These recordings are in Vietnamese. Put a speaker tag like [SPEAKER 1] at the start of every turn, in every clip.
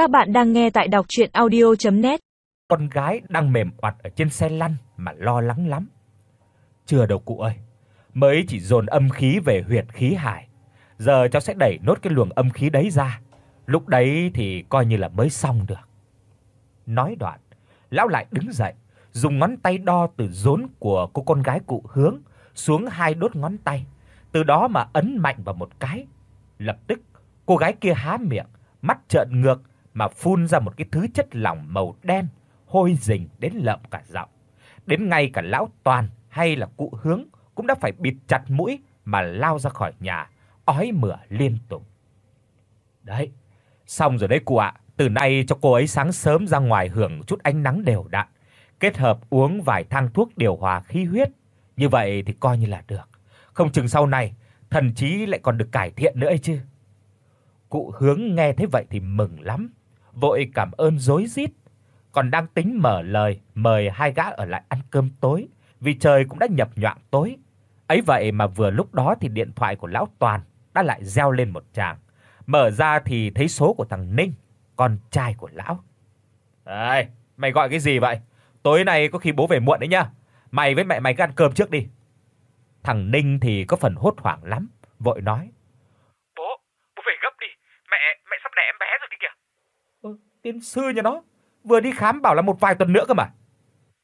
[SPEAKER 1] Các bạn đang nghe tại đọc audio net
[SPEAKER 2] Con gái đang mềm oặt ở trên xe lăn mà lo lắng lắm. Chưa đâu cụ ơi, mới chỉ dồn âm khí về huyệt khí hải. Giờ cháu sẽ đẩy nốt cái luồng âm khí đấy ra. Lúc đấy thì coi như là mới xong được. Nói đoạn, lão lại đứng dậy, dùng ngón tay đo từ rốn của cô con gái cụ hướng xuống hai đốt ngón tay, từ đó mà ấn mạnh vào một cái. Lập tức, cô gái kia há miệng, mắt trợn ngược mà phun ra một cái thứ chất lỏng màu đen, hôi rình đến lợm cả giọng. Đến ngay cả lão Toàn hay là cụ Hướng cũng đã phải bịt chặt mũi mà lao ra khỏi nhà, ói mửa liên tục. Đấy, xong rồi đấy cụ ạ, từ nay cho cô ấy sáng sớm ra ngoài hưởng chút ánh nắng đều đặn, kết hợp uống vài thang thuốc điều hòa khí huyết, như vậy thì coi như là được. Không chừng sau này thần trí lại còn được cải thiện nữa ấy chứ. Cụ Hướng nghe thế vậy thì mừng lắm, vội cảm ơn rối rít, còn đang tính mở lời mời hai gã ở lại ăn cơm tối, vì trời cũng đã nhập nhoạng tối. Ấy vậy mà vừa lúc đó thì điện thoại của lão Toàn đã lại reo lên một tràng. Mở ra thì thấy số của thằng Ninh, con trai của lão. "Ê, mày gọi cái gì vậy? Tối nay có khi bố về muộn đấy nhá. Mày với mẹ mày cứ ăn cơm trước đi." Thằng Ninh thì có phần hốt hoảng lắm, vội nói:
[SPEAKER 3] "Bố, bố về gấp đi, mẹ mẹ sắp đẻ em bé rồi kìa."
[SPEAKER 2] "Ơ, tiên sư nhà nó, vừa đi khám bảo là một vài tuần nữa cơ mà."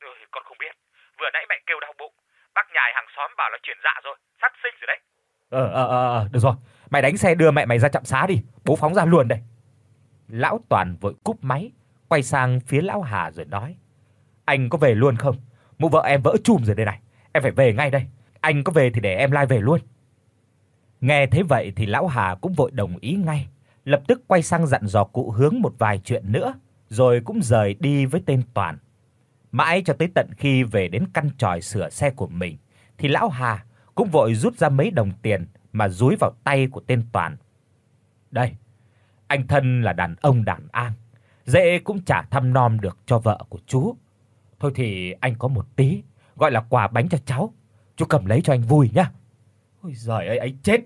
[SPEAKER 3] "Ừ, con không biết. Vừa nãy mẹ kêu đau bụng, bác nhài hàng xóm bảo là chuyển dạ rồi, sắp sinh rồi đấy."
[SPEAKER 2] "Ờ ờ ờ, được rồi, mày đánh xe đưa mẹ mày ra trạm xá đi, bố phóng ra luôn đây." Lão Toàn vội cúp máy, quay sang phía lão Hà rồi nói: "Anh có về luôn không? Mụ vợ em vỡ chùm rồi đây này, em phải về ngay đây. Anh có về thì để em lai về luôn." Nghe thấy vậy thì lão Hà cũng vội đồng ý ngay, lập tức quay sang dặn dò cụ Hướng một vài chuyện nữa, rồi cũng rời đi với tên Toàn. Mãi cho tới tận khi về đến căn tròi sửa xe của mình, thì lão Hà cũng vội rút ra mấy đồng tiền mà dúi vào tay của tên Toàn. "Đây, anh thân là đàn ông đàn an, dễ cũng chả thăm nom được cho vợ của chú. Thôi thì anh có một tí, gọi là quà bánh cho cháu, chú cầm lấy cho anh vui nhá." Ôi giời ơi, ấy chết.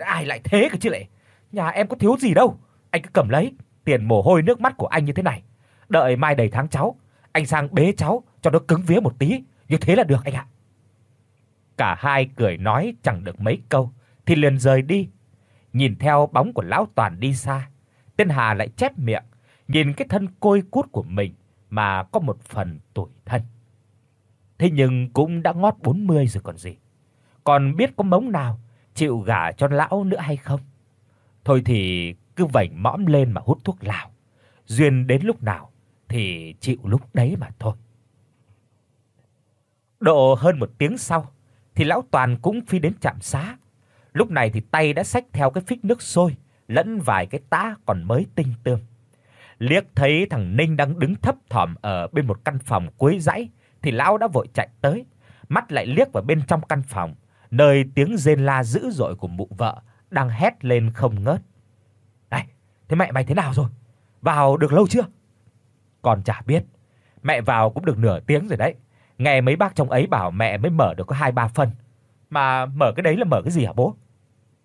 [SPEAKER 2] Ai lại thế cơ chứ lại. Nhà em có thiếu gì đâu, anh cứ cầm lấy, tiền mồ hôi nước mắt của anh như thế này. Đợi mai đầy tháng cháu, anh sang bế cháu cho nó cứng vía một tí, như thế là được anh ạ. Cả hai cười nói chẳng được mấy câu thì liền rời đi. Nhìn theo bóng của lão Toàn đi xa, Tên Hà lại chép miệng, nhìn cái thân côi cút của mình mà có một phần tủi thân. Thế nhưng cũng đã ngót 40 rồi còn gì. Còn biết có mống nào chịu gả cho lão nữa hay không? Thôi thì cứ vảnh mõm lên mà hút thuốc lào. Duyên đến lúc nào thì chịu lúc đấy mà thôi. Độ hơn một tiếng sau thì lão Toàn cũng phi đến trạm xá. Lúc này thì tay đã xách theo cái phích nước sôi lẫn vài cái tã còn mới tinh tươm. Liếc thấy thằng Ninh đang đứng thấp thỏm ở bên một căn phòng cuối dãy thì lão đã vội chạy tới, mắt lại liếc vào bên trong căn phòng, nơi tiếng rên la dữ dội của mụ vợ đang hét lên không ngớt. "Này, thế mẹ mày thế nào rồi? Vào được lâu chưa?" còn chả biết. Mẹ vào cũng được nửa tiếng rồi đấy. Nghe mấy bác trong ấy bảo mẹ mới mở được có 2 3 phân. Mà mở cái đấy là mở cái gì hả bố?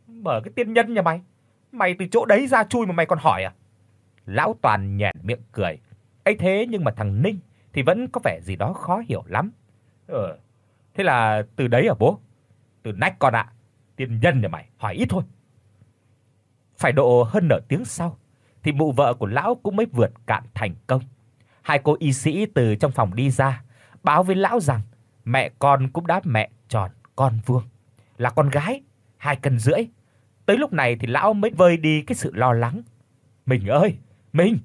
[SPEAKER 2] Mở cái tiên nhân nhà mày. Mày từ chỗ đấy ra chui mà mày còn hỏi à? Lão Toàn nhếch miệng cười. Ấy thế nhưng mà thằng Ninh thì vẫn có vẻ gì đó khó hiểu lắm. Ờ, thế là từ đấy à bố? Từ nách con ạ. Tiên nhân nhà mày, hỏi ít thôi. Phải độ hơn nửa tiếng sau thì mụ vợ của lão cũng mới vượt cạn thành công. Hai cô y sĩ từ trong phòng đi ra, báo với lão rằng mẹ con cũng đã mẹ tròn con vuông, là con gái, hai cân rưỡi. Tới lúc này thì lão mới vơi đi cái sự lo lắng. "Mình ơi, mình!"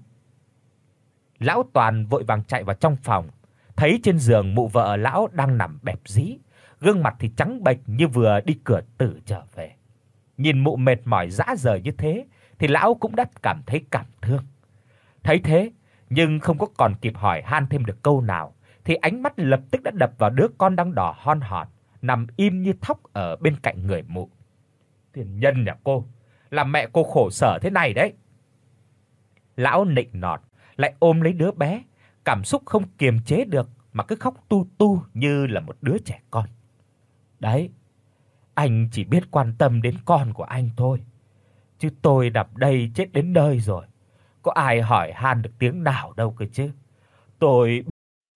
[SPEAKER 2] Lão Toàn vội vàng chạy vào trong phòng, thấy trên giường mụ vợ lão đang nằm bẹp dí, gương mặt thì trắng bệch như vừa đi cửa tử trở về. Nhìn mụ mệt mỏi rã rời như thế thì lão cũng đã cảm thấy cảm thương. Thấy thế, nhưng không có còn kịp hỏi han thêm được câu nào thì ánh mắt lập tức đã đập vào đứa con đang đỏ hon hòn, nằm im như thóc ở bên cạnh người mụ. Tiền nhân nhà cô, làm mẹ cô khổ sở thế này đấy. Lão nịnh nọt lại ôm lấy đứa bé, cảm xúc không kiềm chế được mà cứ khóc tu tu như là một đứa trẻ con. Đấy, anh chỉ biết quan tâm đến con của anh thôi. Chứ tôi đập đây chết đến nơi rồi, có ai hỏi han được tiếng nào đâu cơ chứ. Tôi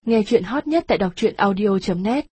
[SPEAKER 4] Nghe chuyện hot nhất tại đọc audio net